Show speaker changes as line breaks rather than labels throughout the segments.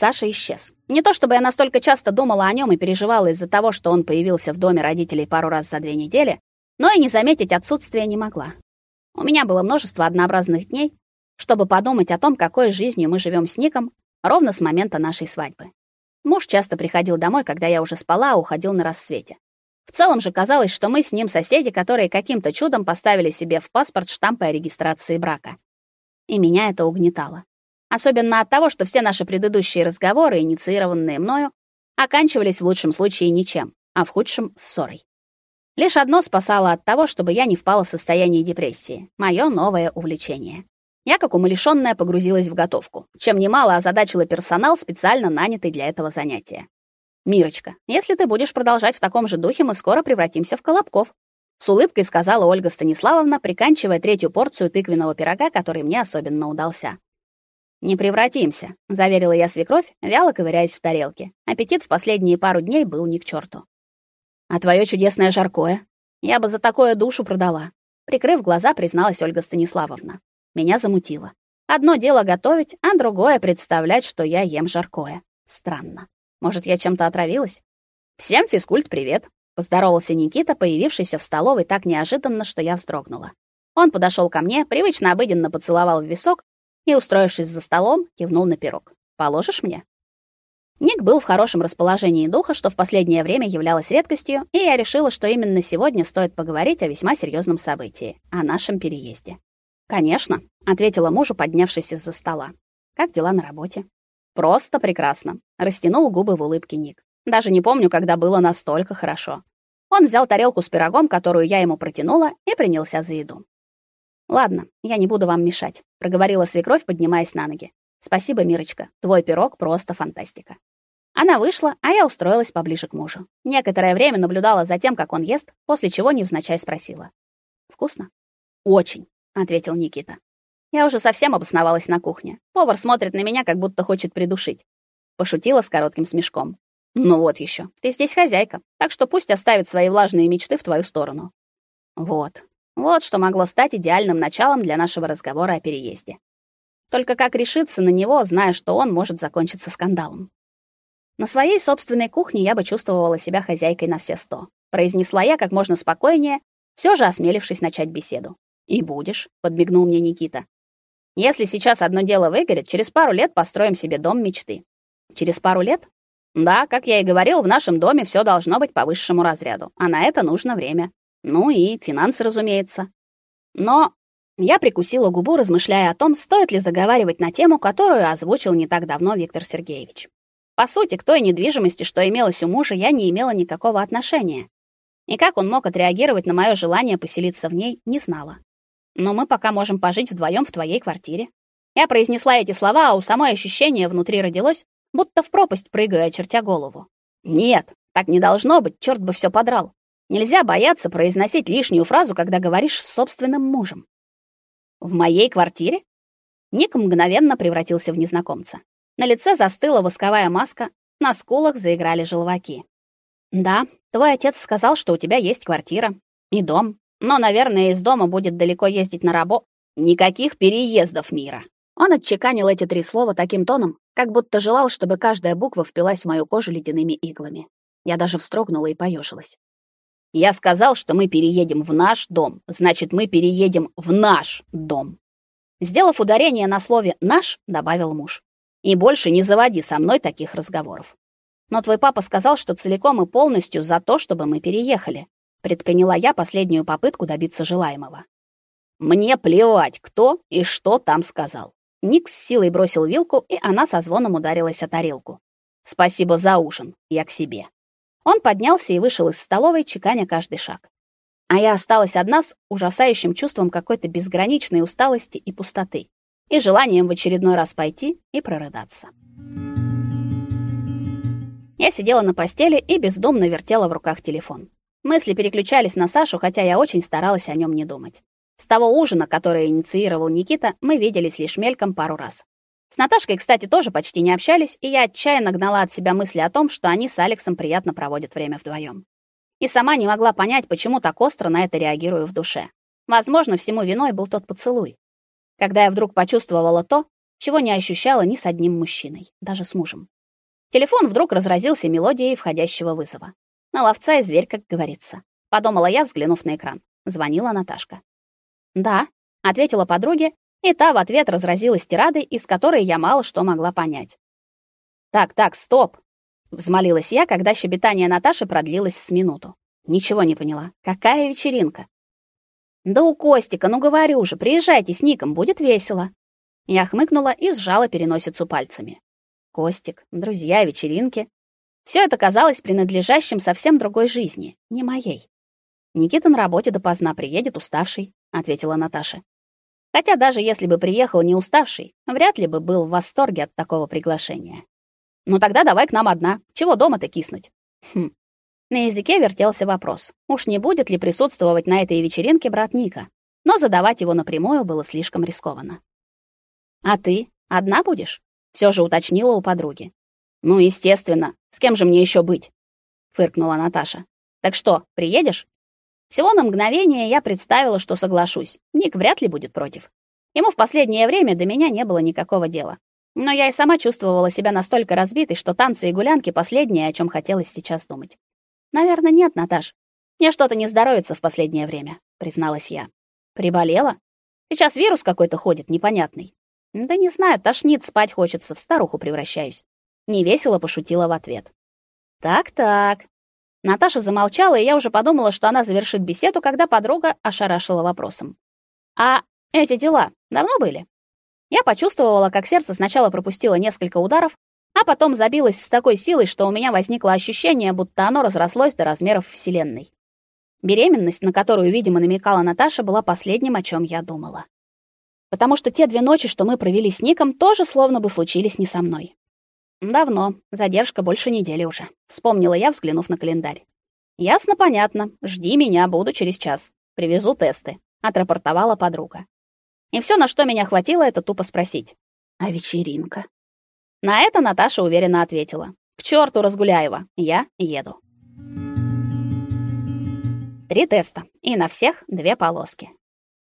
Саша исчез. Не то чтобы я настолько часто думала о нем и переживала из-за того, что он появился в доме родителей пару раз за две недели, но и не заметить отсутствия не могла. У меня было множество однообразных дней, чтобы подумать о том, какой жизнью мы живем с Ником ровно с момента нашей свадьбы. Муж часто приходил домой, когда я уже спала, а уходил на рассвете. В целом же казалось, что мы с ним соседи, которые каким-то чудом поставили себе в паспорт штампы о регистрации брака. И меня это угнетало. Особенно от того, что все наши предыдущие разговоры, инициированные мною, оканчивались в лучшем случае ничем, а в худшем — ссорой. Лишь одно спасало от того, чтобы я не впала в состояние депрессии — мое новое увлечение. Я, как умалишённая, погрузилась в готовку, чем немало озадачила персонал, специально нанятый для этого занятия. Мирочка, если ты будешь продолжать в таком же духе, мы скоро превратимся в колобков, с улыбкой сказала Ольга Станиславовна, приканчивая третью порцию тыквенного пирога, который мне особенно удался. Не превратимся, заверила я свекровь, вяло ковыряясь в тарелке. Аппетит в последние пару дней был ни к черту. А твое чудесное жаркое? Я бы за такое душу продала, прикрыв глаза, призналась Ольга Станиславовна. Меня замутило. Одно дело готовить, а другое представлять, что я ем жаркое. Странно. Может, я чем-то отравилась? Всем физкульт привет, поздоровался Никита, появившийся в столовой так неожиданно, что я вздрогнула. Он подошел ко мне, привычно обыденно поцеловал в висок и, устроившись за столом, кивнул на пирог. Положишь мне? Ник был в хорошем расположении духа, что в последнее время являлось редкостью, и я решила, что именно сегодня стоит поговорить о весьма серьезном событии о нашем переезде. Конечно, ответила мужу, поднявшись из-за стола. Как дела на работе? Просто прекрасно. Растянул губы в улыбке Ник. Даже не помню, когда было настолько хорошо. Он взял тарелку с пирогом, которую я ему протянула, и принялся за еду. Ладно, я не буду вам мешать, проговорила свекровь, поднимаясь на ноги. Спасибо, Мирочка. Твой пирог просто фантастика. Она вышла, а я устроилась поближе к мужу. Некоторое время наблюдала за тем, как он ест, после чего невзначай спросила: "Вкусно?" "Очень", ответил Никита. Я уже совсем обосновалась на кухне. Повар смотрит на меня, как будто хочет придушить. Пошутила с коротким смешком. Ну вот еще. Ты здесь хозяйка, так что пусть оставит свои влажные мечты в твою сторону. Вот. Вот что могло стать идеальным началом для нашего разговора о переезде. Только как решиться на него, зная, что он может закончиться скандалом? На своей собственной кухне я бы чувствовала себя хозяйкой на все сто. Произнесла я как можно спокойнее, все же осмелившись начать беседу. «И будешь», — подмигнул мне Никита. Если сейчас одно дело выгорит, через пару лет построим себе дом мечты. Через пару лет? Да, как я и говорил, в нашем доме все должно быть по высшему разряду, а на это нужно время. Ну и финансы, разумеется. Но я прикусила губу, размышляя о том, стоит ли заговаривать на тему, которую озвучил не так давно Виктор Сергеевич. По сути, к той недвижимости, что имелось у мужа, я не имела никакого отношения. И как он мог отреагировать на мое желание поселиться в ней, не знала но мы пока можем пожить вдвоем в твоей квартире. Я произнесла эти слова, а у самой ощущение внутри родилось, будто в пропасть прыгаю, очертя голову. Нет, так не должно быть, черт бы все подрал. Нельзя бояться произносить лишнюю фразу, когда говоришь с собственным мужем. В моей квартире? Ник мгновенно превратился в незнакомца. На лице застыла восковая маска, на скулах заиграли желваки. Да, твой отец сказал, что у тебя есть квартира и дом, но, наверное, из дома будет далеко ездить на работу. Никаких переездов мира. Он отчеканил эти три слова таким тоном, как будто желал, чтобы каждая буква впилась в мою кожу ледяными иглами. Я даже вздрогнула и поежилась. Я сказал, что мы переедем в наш дом. Значит, мы переедем в наш дом. Сделав ударение на слове наш, добавил муж. И больше не заводи со мной таких разговоров. Но твой папа сказал, что целиком и полностью за то, чтобы мы переехали. Предприняла я последнюю попытку добиться желаемого. Мне плевать, кто и что там сказал. Ник с силой бросил вилку, и она со звоном ударилась о тарелку. Спасибо за ужин. Я к себе. Он поднялся и вышел из столовой, чеканя каждый шаг. А я осталась одна с ужасающим чувством какой-то безграничной усталости и пустоты, и желанием в очередной раз пойти и прорыдаться. Я сидела на постели и бездумно вертела в руках телефон. Мысли переключались на Сашу, хотя я очень старалась о нем не думать. С того ужина, который инициировал Никита, мы виделись лишь мельком пару раз. С Наташкой, кстати, тоже почти не общались, и я отчаянно гнала от себя мысли о том, что они с Алексом приятно проводят время вдвоем. И сама не могла понять, почему так остро на это реагирую в душе. Возможно, всему виной был тот поцелуй. Когда я вдруг почувствовала то, чего не ощущала ни с одним мужчиной, даже с мужем. Телефон вдруг разразился мелодией входящего вызова. На ловца и зверь, как говорится. Подумала я, взглянув на экран. Звонила Наташка. "Да", ответила подруге, и та в ответ разразилась тирадой, из которой я мало что могла понять. "Так, так, стоп", взмолилась я, когда щебетание Наташи продлилось с минуту. Ничего не поняла. Какая вечеринка? Да у Костика, ну говорю же, приезжайте с Ником, будет весело. Я хмыкнула и сжала переносицу пальцами. Костик, друзья, вечеринки. Все это казалось принадлежащим совсем другой жизни, не моей. Никита на работе допоздна приедет уставший, ответила Наташа. Хотя даже если бы приехал не уставший, вряд ли бы был в восторге от такого приглашения. Ну тогда давай к нам одна. Чего дома-то киснуть? Хм. На языке вертелся вопрос: уж не будет ли присутствовать на этой вечеринке брат Ника? Но задавать его напрямую было слишком рискованно. А ты одна будешь? Все же уточнила у подруги. Ну, естественно. С кем же мне еще быть? фыркнула Наташа. Так что, приедешь? Всего на мгновение я представила, что соглашусь. Ник вряд ли будет против. Ему в последнее время до меня не было никакого дела. Но я и сама чувствовала себя настолько разбитой, что танцы и гулянки последнее, о чем хотелось сейчас думать. Наверное, нет, Наташ. Мне что-то не здоровится в последнее время, призналась я. Приболела? Сейчас вирус какой-то ходит непонятный. Да не знаю, тошнит, спать хочется, в старуху превращаюсь. Невесело пошутила в ответ. Так-так. Наташа замолчала, и я уже подумала, что она завершит беседу, когда подруга ошарашила вопросом. А эти дела давно были? Я почувствовала, как сердце сначала пропустило несколько ударов, а потом забилось с такой силой, что у меня возникло ощущение, будто оно разрослось до размеров вселенной. Беременность, на которую, видимо, намекала Наташа, была последним, о чем я думала потому что те две ночи, что мы провели с Ником, тоже словно бы случились не со мной. Давно, задержка больше недели уже, вспомнила я, взглянув на календарь. Ясно, понятно. Жди меня, буду через час. Привезу тесты, отрапортовала подруга. И все, на что меня хватило, это тупо спросить: "А вечеринка?" На это Наташа уверенно ответила: "К черту Разгуляева, я еду". Три теста, и на всех две полоски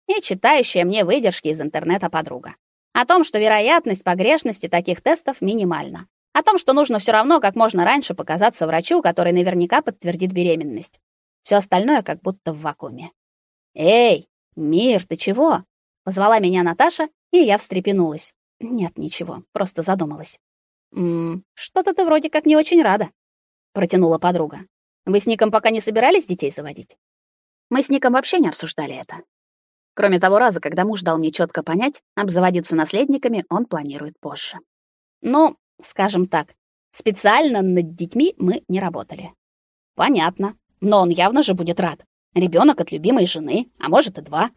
и читающая мне выдержки из интернета подруга. О том, что вероятность погрешности таких тестов минимальна. О том, что нужно все равно как можно раньше показаться врачу, который наверняка подтвердит беременность. Все остальное как будто в вакууме. «Эй, Мир, ты чего?» Позвала меня Наташа, и я встрепенулась. Нет, ничего, просто задумалась. «Ммм, что-то ты вроде как не очень рада», — протянула подруга. «Вы с Ником пока не собирались детей заводить?» Мы с Ником вообще не обсуждали это. Кроме того раза, когда муж дал мне четко понять, обзаводиться наследниками он планирует позже. Ну, скажем так, специально над детьми мы не работали. Понятно, но он явно же будет рад. Ребенок от любимой жены, а может и два.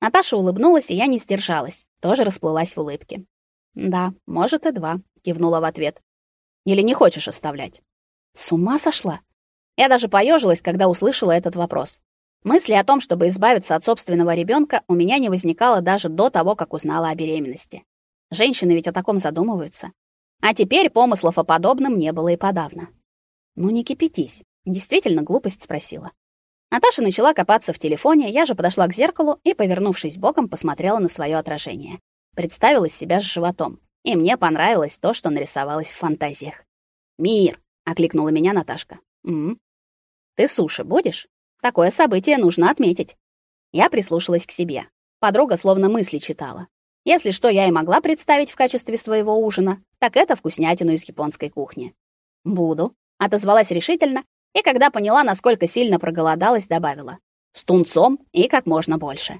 Наташа улыбнулась, и я не сдержалась, тоже расплылась в улыбке. Да, может и два, кивнула в ответ. Или не хочешь оставлять? С ума сошла? Я даже поежилась, когда услышала этот вопрос. Мысли о том, чтобы избавиться от собственного ребенка, у меня не возникало даже до того, как узнала о беременности. Женщины ведь о таком задумываются. А теперь помыслов о подобном не было и подавно. Ну не кипятись. Действительно глупость спросила. Наташа начала копаться в телефоне, я же подошла к зеркалу и, повернувшись боком, посмотрела на свое отражение. Представила себя с животом, и мне понравилось то, что нарисовалось в фантазиях. "Мир", окликнула меня Наташка. "М. Ты суши будешь?" Такое событие нужно отметить. Я прислушалась к себе. Подруга словно мысли читала. Если что я и могла представить в качестве своего ужина, так это вкуснятину из японской кухни. Буду, отозвалась решительно, и когда поняла, насколько сильно проголодалась, добавила: с тунцом и как можно больше.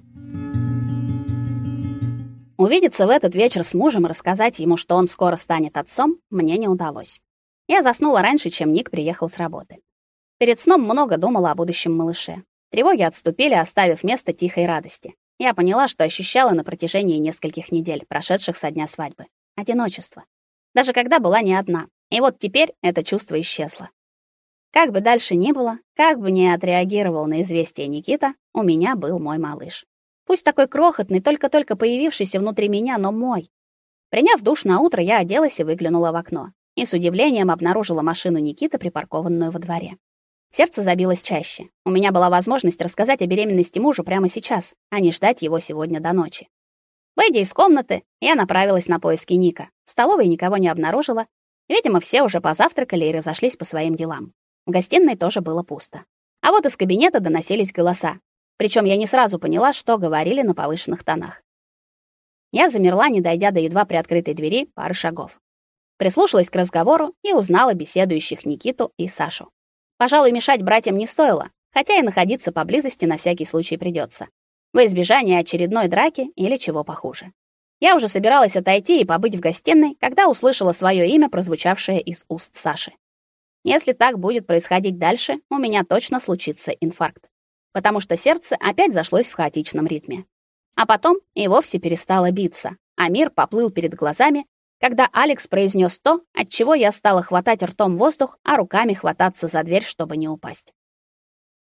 Увидеться в этот вечер с мужем и рассказать ему, что он скоро станет отцом, мне не удалось. Я заснула раньше, чем Ник приехал с работы. Перед сном много думала о будущем малыше. Тревоги отступили, оставив место тихой радости. Я поняла, что ощущала на протяжении нескольких недель, прошедших со дня свадьбы. Одиночество. Даже когда была не одна. И вот теперь это чувство исчезло. Как бы дальше ни было, как бы ни отреагировал на известие Никита, у меня был мой малыш. Пусть такой крохотный, только-только появившийся внутри меня, но мой. Приняв душ на утро, я оделась и выглянула в окно. И с удивлением обнаружила машину Никиты, припаркованную во дворе. Сердце забилось чаще. У меня была возможность рассказать о беременности мужу прямо сейчас, а не ждать его сегодня до ночи. Выйдя из комнаты, я направилась на поиски Ника. В столовой никого не обнаружила. Видимо, все уже позавтракали и разошлись по своим делам. В гостиной тоже было пусто. А вот из кабинета доносились голоса. Причем я не сразу поняла, что говорили на повышенных тонах. Я замерла, не дойдя до едва приоткрытой двери пары шагов. Прислушалась к разговору и узнала беседующих Никиту и Сашу. Пожалуй, мешать братьям не стоило, хотя и находиться поблизости на всякий случай придется, во избежание очередной драки или чего похуже. Я уже собиралась отойти и побыть в гостиной, когда услышала свое имя, прозвучавшее из уст Саши. Если так будет происходить дальше, у меня точно случится инфаркт, потому что сердце опять зашлось в хаотичном ритме. А потом и вовсе перестало биться, а мир поплыл перед глазами, когда Алекс произнес то, от чего я стала хватать ртом воздух, а руками хвататься за дверь, чтобы не упасть.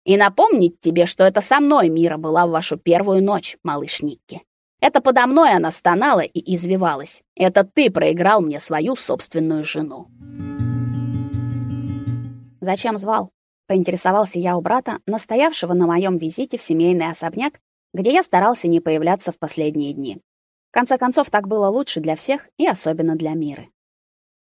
И напомнить тебе, что это со мной Мира была в вашу первую ночь, малыш Никки. Это подо мной она стонала и извивалась. Это ты проиграл мне свою собственную жену. Зачем звал? Поинтересовался я у брата, настоявшего на моем визите в семейный особняк, где я старался не появляться в последние дни. В конце концов, так было лучше для всех и особенно для Миры.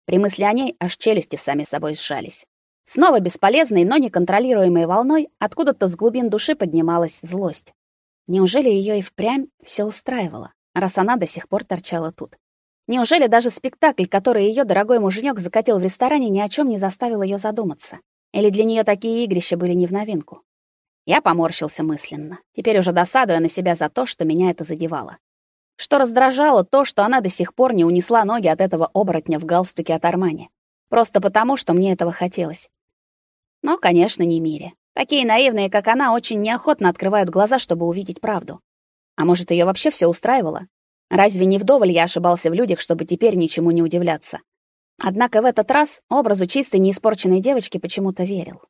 При мысли о ней аж челюсти сами собой сжались. Снова бесполезной, но неконтролируемой волной откуда-то с глубин души поднималась злость. Неужели ее и впрямь все устраивало, раз она до сих пор торчала тут? Неужели даже спектакль, который ее дорогой муженек закатил в ресторане, ни о чем не заставил ее задуматься? Или для нее такие игрища были не в новинку? Я поморщился мысленно, теперь уже досадуя на себя за то, что меня это задевало. Что раздражало то, что она до сих пор не унесла ноги от этого оборотня в галстуке от Армани. Просто потому, что мне этого хотелось. Но, конечно, не Мире. Такие наивные, как она, очень неохотно открывают глаза, чтобы увидеть правду. А может, ее вообще все устраивало? Разве не вдоволь я ошибался в людях, чтобы теперь ничему не удивляться? Однако в этот раз образу чистой, неиспорченной девочки почему-то верил.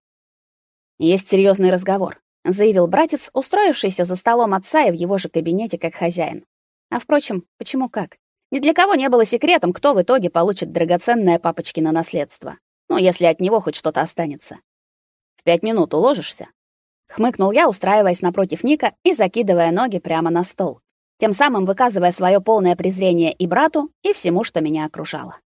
Есть серьезный разговор заявил братец, устроившийся за столом отца и в его же кабинете как хозяин. А впрочем, почему как? Ни для кого не было секретом, кто в итоге получит драгоценное папочкино наследство. Ну, если от него хоть что-то останется. В пять минут уложишься? Хмыкнул я, устраиваясь напротив Ника и закидывая ноги прямо на стол, тем самым выказывая свое полное презрение и брату, и всему, что меня окружало.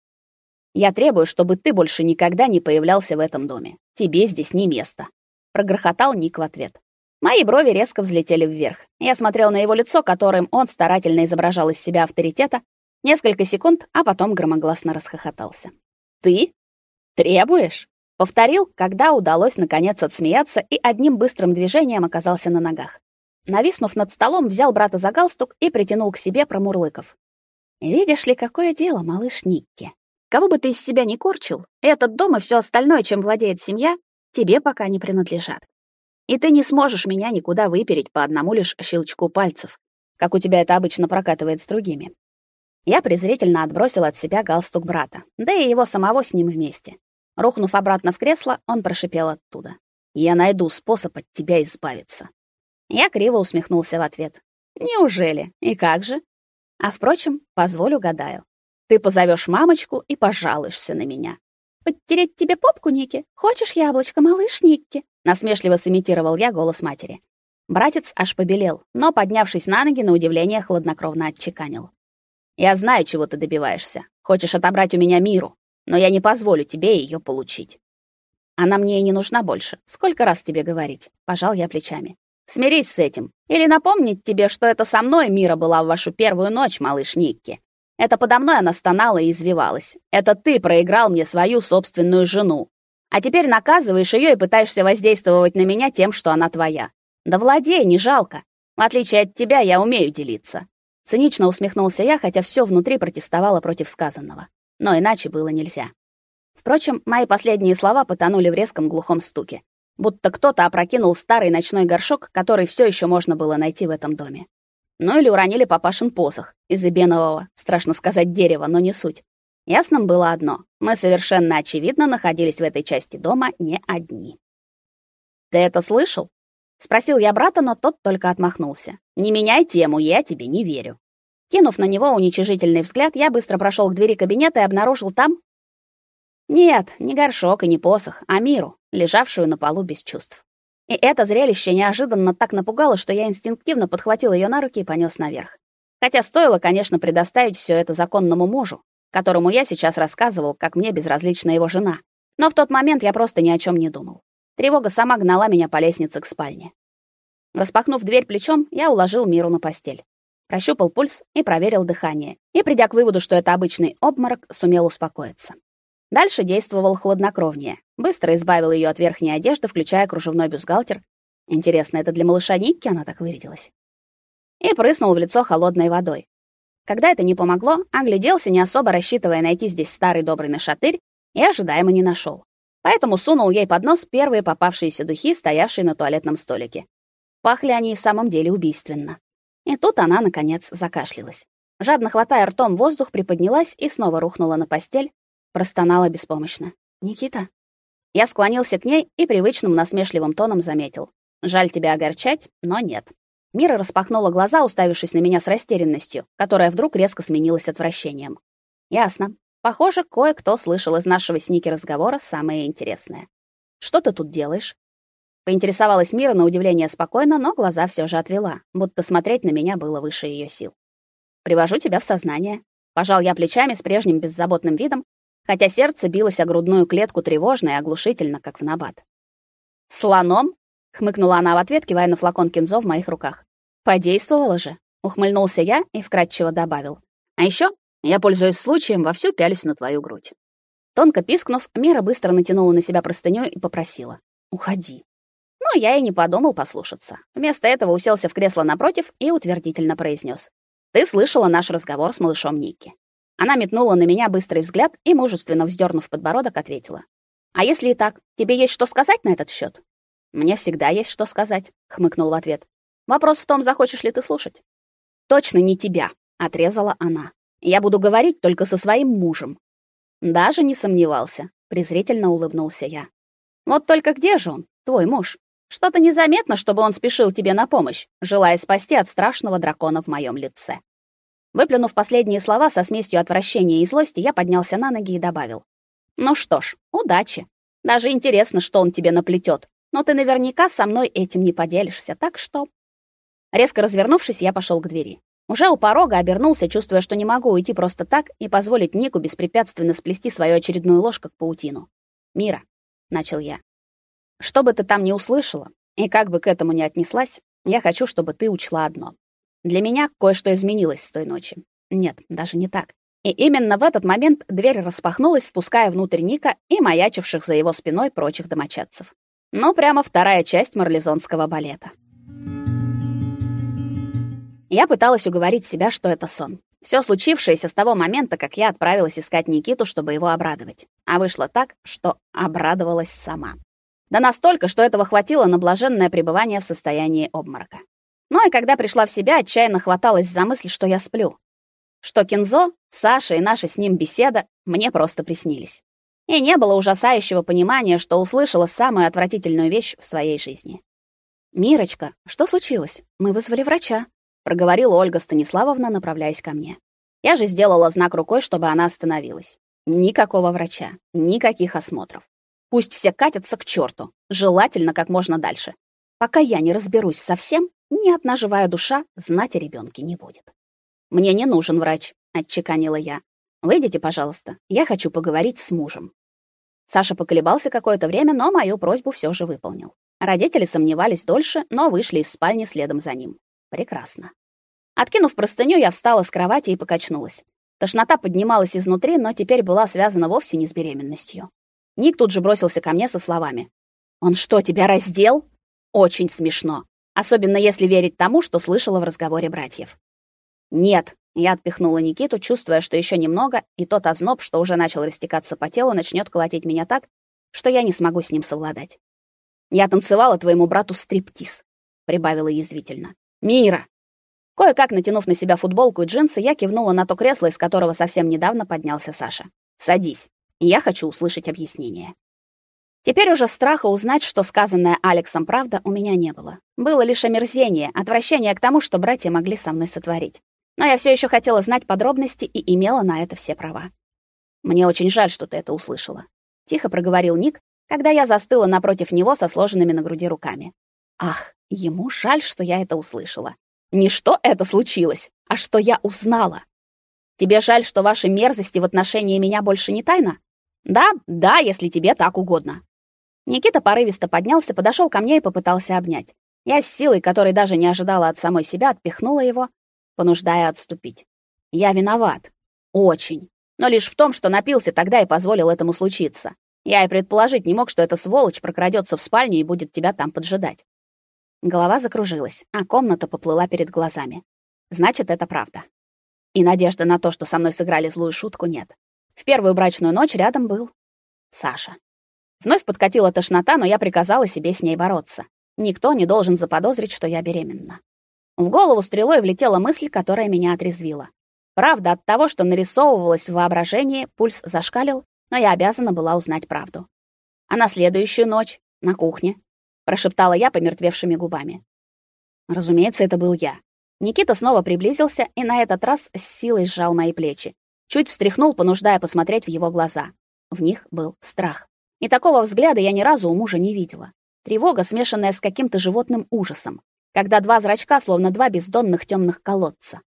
Я требую, чтобы ты больше никогда не появлялся в этом доме. Тебе здесь не место, прогрохотал Ник в ответ. Мои брови резко взлетели вверх. Я смотрел на его лицо, которым он старательно изображал из себя авторитета, несколько секунд, а потом громогласно расхохотался. «Ты? Требуешь?» Повторил, когда удалось наконец отсмеяться и одним быстрым движением оказался на ногах. Нависнув над столом, взял брата за галстук и притянул к себе, промурлыков. «Видишь ли, какое дело, малыш Никки? Кого бы ты из себя не корчил, этот дом и все остальное, чем владеет семья, тебе пока не принадлежат. И ты не сможешь меня никуда выпереть по одному лишь щелчку пальцев, как у тебя это обычно прокатывает с другими. Я презрительно отбросил от себя галстук брата, да и его самого с ним вместе. Рухнув обратно в кресло, он прошипел оттуда: "Я найду способ от тебя избавиться". Я криво усмехнулся в ответ. "Неужели? И как же?" А впрочем, позволю гадаю. Ты позовешь мамочку и пожалуешься на меня. Подтереть тебе попку, Ники? Хочешь яблочко, малыш Никки? насмешливо сымитировал я голос матери. Братец аж побелел, но поднявшись на ноги, на удивление хладнокровно отчеканил: "Я знаю, чего ты добиваешься. Хочешь отобрать у меня миру, но я не позволю тебе ее получить. Она мне и не нужна больше. Сколько раз тебе говорить?" Пожал я плечами. Смирись с этим. Или напомнить тебе, что это со мной Мира была в вашу первую ночь, малыш Никки. Это подо мной она стонала и извивалась. Это ты проиграл мне свою собственную жену. А теперь наказываешь ее и пытаешься воздействовать на меня тем, что она твоя. Да владей, не жалко. В отличие от тебя, я умею делиться. Цинично усмехнулся я, хотя все внутри протестовало против сказанного. Но иначе было нельзя. Впрочем, мои последние слова потонули в резком глухом стуке, будто кто-то опрокинул старый ночной горшок, который все еще можно было найти в этом доме. Ну или уронили папашин посох из эбенового, страшно сказать, дерева, но не суть. Ясным было одно: мы совершенно очевидно находились в этой части дома не одни. Ты это слышал? спросил я брата, но тот только отмахнулся. Не меняй тему, я тебе не верю. Кинув на него уничижительный взгляд, я быстро прошел к двери кабинета и обнаружил там Нет, не горшок и не посох, а миру, лежавшую на полу без чувств. И это зрелище неожиданно так напугало, что я инстинктивно подхватил ее на руки и понес наверх. Хотя стоило, конечно, предоставить все это законному мужу, которому я сейчас рассказывал, как мне безразлична его жена. Но в тот момент я просто ни о чем не думал. Тревога сама гнала меня по лестнице к спальне. Распахнув дверь плечом, я уложил Миру на постель. Прощупал пульс и проверил дыхание. И придя к выводу, что это обычный обморок, сумел успокоиться. Дальше действовал хладнокровнее. Быстро избавил ее от верхней одежды, включая кружевной бюстгальтер. Интересно, это для малыша Никки она так вырядилась? И прыснул в лицо холодной водой. Когда это не помогло, огляделся, не особо рассчитывая найти здесь старый добрый нашатырь, и ожидаемо не нашел. Поэтому сунул ей под нос первые попавшиеся духи, стоявшие на туалетном столике. Пахли они в самом деле убийственно. И тут она наконец закашлялась. Жадно хватая ртом воздух, приподнялась и снова рухнула на постель, простонала беспомощно. Никита. Я склонился к ней и привычным насмешливым тоном заметил: "Жаль тебя огорчать, но нет". Мира распахнула глаза, уставившись на меня с растерянностью, которая вдруг резко сменилась отвращением. Ясно. Похоже, кое-кто слышал из нашего с Ники разговора самое интересное. Что ты тут делаешь? Поинтересовалась Мира на удивление спокойно, но глаза все же отвела, будто смотреть на меня было выше ее сил. Привожу тебя в сознание. Пожал я плечами с прежним беззаботным видом, хотя сердце билось о грудную клетку тревожно и оглушительно, как в набат. Слоном? хмыкнула она в ответ, кивая на флакон кинзо в моих руках. Подействовало же, ухмыльнулся я и вкратчиво добавил: "А еще я, пользуясь случаем, вовсю пялюсь на твою грудь. Тонко пискнув, Мира быстро натянула на себя простыню и попросила: "Уходи". Но я и не подумал послушаться. Вместо этого уселся в кресло напротив и утвердительно произнес: "Ты слышала наш разговор с малышом Никки?" Она метнула на меня быстрый взгляд и мужественно вздернув подбородок, ответила: "А если и так, тебе есть что сказать на этот счет? "Мне всегда есть что сказать", хмыкнул в ответ. "Вопрос в том, захочешь ли ты слушать". "Точно не тебя", отрезала она. Я буду говорить только со своим мужем. Даже не сомневался, презрительно улыбнулся я. Вот только где же он, твой муж? Что-то незаметно, чтобы он спешил тебе на помощь, желая спасти от страшного дракона в моем лице. Выплюнув последние слова со смесью отвращения и злости, я поднялся на ноги и добавил: "Ну что ж, удачи. Даже интересно, что он тебе наплетет. Но ты наверняка со мной этим не поделишься, так что Резко развернувшись, я пошел к двери. Уже у порога обернулся, чувствуя, что не могу уйти просто так и позволить Нику беспрепятственно сплести свою очередную ложь как паутину. "Мира", начал я. "Что бы ты там ни услышала, и как бы к этому ни отнеслась, я хочу, чтобы ты учла одно. Для меня кое-что изменилось с той ночи. Нет, даже не так. И именно в этот момент дверь распахнулась, впуская внутрь Ника и маячивших за его спиной прочих домочадцев. Ну, прямо вторая часть марлезонского балета. Я пыталась уговорить себя, что это сон. Все случившееся с того момента, как я отправилась искать Никиту, чтобы его обрадовать. А вышло так, что обрадовалась сама. Да настолько, что этого хватило на блаженное пребывание в состоянии обморока. Ну и когда пришла в себя, отчаянно хваталась за мысль, что я сплю. Что Кинзо, Саша и наша с ним беседа мне просто приснились. И не было ужасающего понимания, что услышала самую отвратительную вещь в своей жизни. «Мирочка, что случилось? Мы вызвали врача», проговорила Ольга Станиславовна, направляясь ко мне. Я же сделала знак рукой, чтобы она остановилась. Никакого врача, никаких осмотров. Пусть все катятся к черту, желательно как можно дальше. Пока я не разберусь со всем, ни одна живая душа знать о ребенке не будет. Мне не нужен врач, отчеканила я. Выйдите, пожалуйста. Я хочу поговорить с мужем. Саша поколебался какое-то время, но мою просьбу все же выполнил. Родители сомневались дольше, но вышли из спальни следом за ним. Прекрасно. Откинув простыню, я встала с кровати и покачнулась. Тошнота поднималась изнутри, но теперь была связана вовсе не с беременностью. Ник тут же бросился ко мне со словами: "Он что, тебя раздел?" Очень смешно, особенно если верить тому, что слышала в разговоре братьев. "Нет", я отпихнула Никиту, чувствуя, что еще немного, и тот озноб, что уже начал растекаться по телу, начнет колотить меня так, что я не смогу с ним совладать. "Я танцевала твоему брату стриптиз", прибавила язвительно. Мира. Кое-как натянув на себя футболку и джинсы, я кивнула на то кресло, из которого совсем недавно поднялся Саша. Садись. Я хочу услышать объяснение. Теперь уже страха узнать, что сказанное Алексом правда, у меня не было. Было лишь омерзение, отвращение к тому, что братья могли со мной сотворить. Но я все еще хотела знать подробности и имела на это все права. Мне очень жаль, что ты это услышала, тихо проговорил Ник, когда я застыла напротив него со сложенными на груди руками. Ах, ему жаль, что я это услышала. Не что это случилось, а что я узнала. Тебе жаль, что ваши мерзости в отношении меня больше не тайна? Да, да, если тебе так угодно. Никита порывисто поднялся, подошел ко мне и попытался обнять. Я с силой, которой даже не ожидала от самой себя, отпихнула его, понуждая отступить. Я виноват. Очень. Но лишь в том, что напился тогда и позволил этому случиться. Я и предположить не мог, что эта сволочь прокрадется в спальню и будет тебя там поджидать. Голова закружилась, а комната поплыла перед глазами. Значит, это правда. И надежды на то, что со мной сыграли злую шутку, нет. В первую брачную ночь рядом был Саша. Вновь подкатила тошнота, но я приказала себе с ней бороться. Никто не должен заподозрить, что я беременна. В голову стрелой влетела мысль, которая меня отрезвила. Правда, от того, что нарисовывалось в воображении, пульс зашкалил, но я обязана была узнать правду. А на следующую ночь на кухне прошептала я помертвевшими губами. Разумеется, это был я. Никита снова приблизился и на этот раз с силой сжал мои плечи, чуть встряхнул, понуждая посмотреть в его глаза. В них был страх. И такого взгляда я ни разу у мужа не видела. Тревога, смешанная с каким-то животным ужасом, когда два зрачка словно два бездонных темных колодца.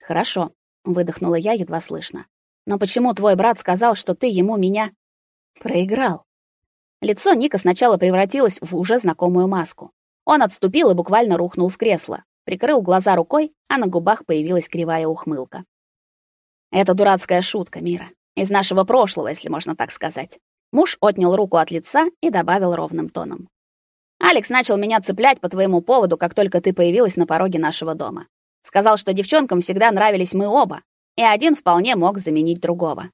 Хорошо, выдохнула я едва слышно. Но почему твой брат сказал, что ты ему меня проиграл? Лицо Ника сначала превратилось в уже знакомую маску. Он отступил и буквально рухнул в кресло, прикрыл глаза рукой, а на губах появилась кривая ухмылка. Это дурацкая шутка, Мира. Из нашего прошлого, если можно так сказать. Муж отнял руку от лица и добавил ровным тоном: Алекс начал меня цеплять по твоему поводу, как только ты появилась на пороге нашего дома. Сказал, что девчонкам всегда нравились мы оба, и один вполне мог заменить другого.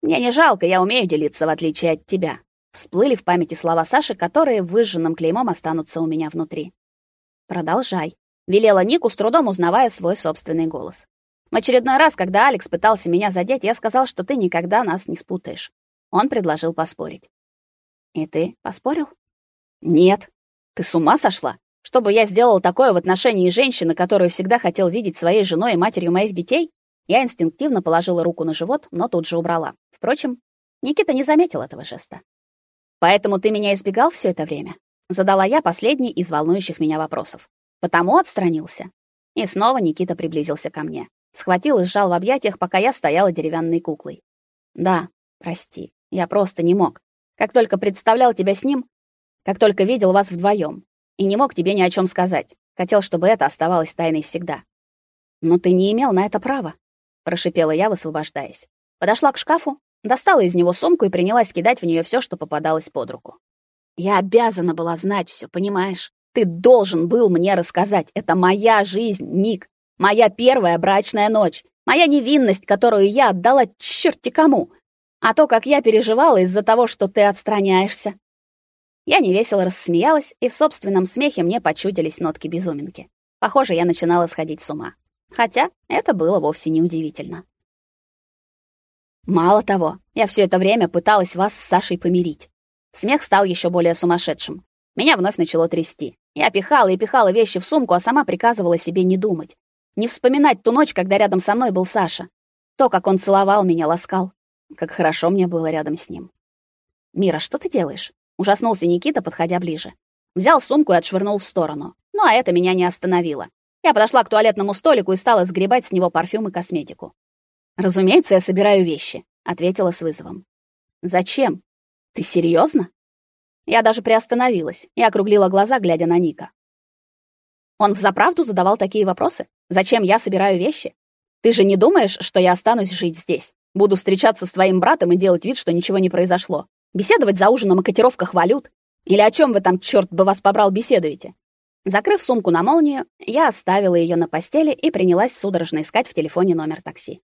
Мне не жалко, я умею делиться в отличие от тебя. Всплыли в памяти слова Саши, которые выжженным клеймом останутся у меня внутри. Продолжай, велела Нику, с трудом узнавая свой собственный голос. В очередной раз, когда Алекс пытался меня задеть, я сказал, что ты никогда нас не спутаешь. Он предложил поспорить. И ты поспорил? Нет. Ты с ума сошла? Чтобы я сделал такое в отношении женщины, которую всегда хотел видеть своей женой и матерью моих детей? Я инстинктивно положила руку на живот, но тут же убрала. Впрочем, Никита не заметил этого жеста. Поэтому ты меня избегал все это время? Задала я последний из волнующих меня вопросов. Потому отстранился. И снова Никита приблизился ко мне. Схватил и сжал в объятиях, пока я стояла деревянной куклой. Да, прости. Я просто не мог. Как только представлял тебя с ним, как только видел вас вдвоем, и не мог тебе ни о чем сказать. Хотел, чтобы это оставалось тайной всегда. Но ты не имел на это права, прошипела я, высвобождаясь. Подошла к шкафу, Достала из него сумку и принялась кидать в нее все, что попадалось под руку. Я обязана была знать все, понимаешь? Ты должен был мне рассказать. Это моя жизнь, Ник. Моя первая брачная ночь. Моя невинность, которую я отдала черти кому. А то, как я переживала из-за того, что ты отстраняешься. Я невесело рассмеялась, и в собственном смехе мне почудились нотки безуминки. Похоже, я начинала сходить с ума. Хотя это было вовсе не удивительно. Мало того, я все это время пыталась вас с Сашей помирить. Смех стал еще более сумасшедшим. Меня вновь начало трясти. Я пихала и пихала вещи в сумку, а сама приказывала себе не думать, не вспоминать ту ночь, когда рядом со мной был Саша. То, как он целовал меня, ласкал. Как хорошо мне было рядом с ним. Мира, что ты делаешь? Ужаснулся Никита, подходя ближе. Взял сумку и отшвырнул в сторону. Ну а это меня не остановило. Я подошла к туалетному столику и стала сгребать с него парфюм и косметику. Разумеется, я собираю вещи, ответила с вызовом. Зачем? Ты серьезно? Я даже приостановилась и округлила глаза, глядя на Ника. Он взаправду задавал такие вопросы? Зачем я собираю вещи? Ты же не думаешь, что я останусь жить здесь? Буду встречаться с твоим братом и делать вид, что ничего не произошло? Беседовать за ужином о котировках валют? Или о чем вы там, черт бы вас побрал, беседуете? Закрыв сумку на молнию, я оставила ее на постели и принялась судорожно искать в телефоне номер такси.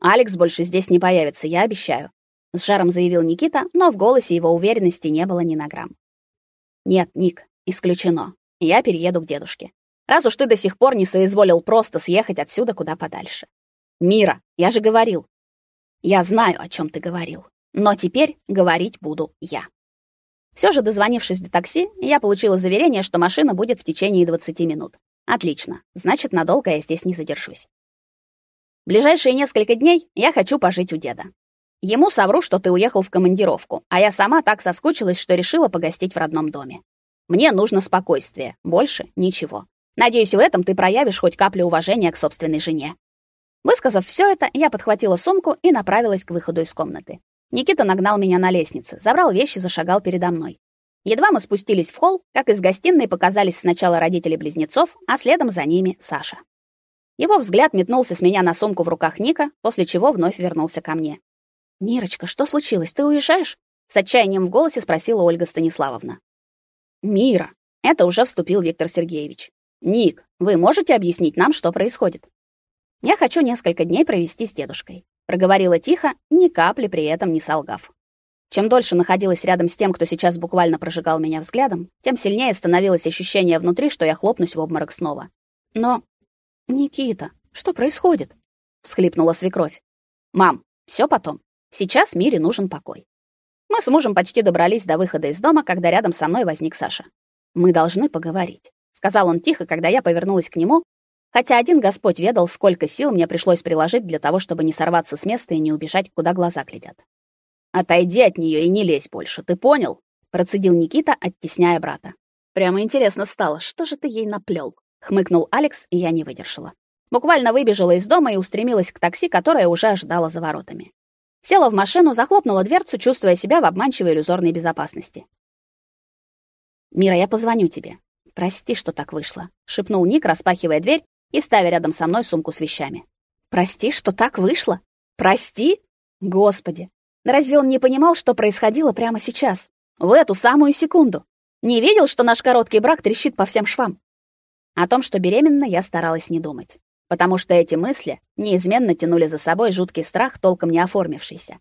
Алекс больше здесь не появится, я обещаю, с жаром заявил Никита, но в голосе его уверенности не было ни на грамм. Нет, Ник, исключено. Я перееду к дедушке. Раз уж ты до сих пор не соизволил просто съехать отсюда куда подальше. Мира, я же говорил. Я знаю, о чем ты говорил, но теперь говорить буду я. Все же, дозвонившись до такси, я получила заверение, что машина будет в течение 20 минут. Отлично. Значит, надолго я здесь не задержусь. Ближайшие несколько дней я хочу пожить у деда. Ему совру, что ты уехал в командировку, а я сама так соскучилась, что решила погостить в родном доме. Мне нужно спокойствие, больше ничего. Надеюсь, в этом ты проявишь хоть каплю уважения к собственной жене. Высказав все это, я подхватила сумку и направилась к выходу из комнаты. Никита нагнал меня на лестнице, забрал вещи, зашагал передо мной. Едва мы спустились в холл, как из гостиной показались сначала родители близнецов, а следом за ними Саша. Его взгляд метнулся с меня на сумку в руках Ника, после чего вновь вернулся ко мне. «Мирочка, что случилось? Ты уезжаешь?» С отчаянием в голосе спросила Ольга Станиславовна. «Мира!» — это уже вступил Виктор Сергеевич. «Ник, вы можете объяснить нам, что происходит?» «Я хочу несколько дней провести с дедушкой», — проговорила тихо, ни капли при этом не солгав. Чем дольше находилась рядом с тем, кто сейчас буквально прожигал меня взглядом, тем сильнее становилось ощущение внутри, что я хлопнусь в обморок снова. Но Никита, что происходит? всхлипнула свекровь. Мам, все потом. Сейчас Мире нужен покой. Мы с мужем почти добрались до выхода из дома, когда рядом со мной возник Саша. Мы должны поговорить, сказал он тихо, когда я повернулась к нему, хотя один Господь ведал, сколько сил мне пришлось приложить для того, чтобы не сорваться с места и не убежать, куда глаза глядят. Отойди от нее и не лезь больше, ты понял? процедил Никита, оттесняя брата. Прямо интересно стало, что же ты ей наплел? хмыкнул Алекс, и я не выдержала. Буквально выбежала из дома и устремилась к такси, которое уже ожидало за воротами. Села в машину, захлопнула дверцу, чувствуя себя в обманчивой иллюзорной безопасности. Мира, я позвоню тебе. Прости, что так вышло, шепнул Ник, распахивая дверь и ставя рядом со мной сумку с вещами. Прости, что так вышло? Прости? Господи, разве он не понимал, что происходило прямо сейчас, в эту самую секунду? Не видел, что наш короткий брак трещит по всем швам? О том, что беременна, я старалась не думать, потому что эти мысли неизменно тянули за собой жуткий страх, толком не оформившийся.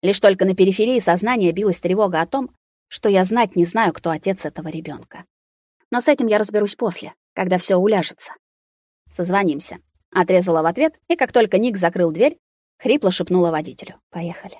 Лишь только на периферии сознания билась тревога о том, что я знать не знаю, кто отец этого ребенка. Но с этим я разберусь после, когда все уляжется. Созвонимся, отрезала в ответ, и как только Ник закрыл дверь, хрипло шепнула водителю: "Поехали".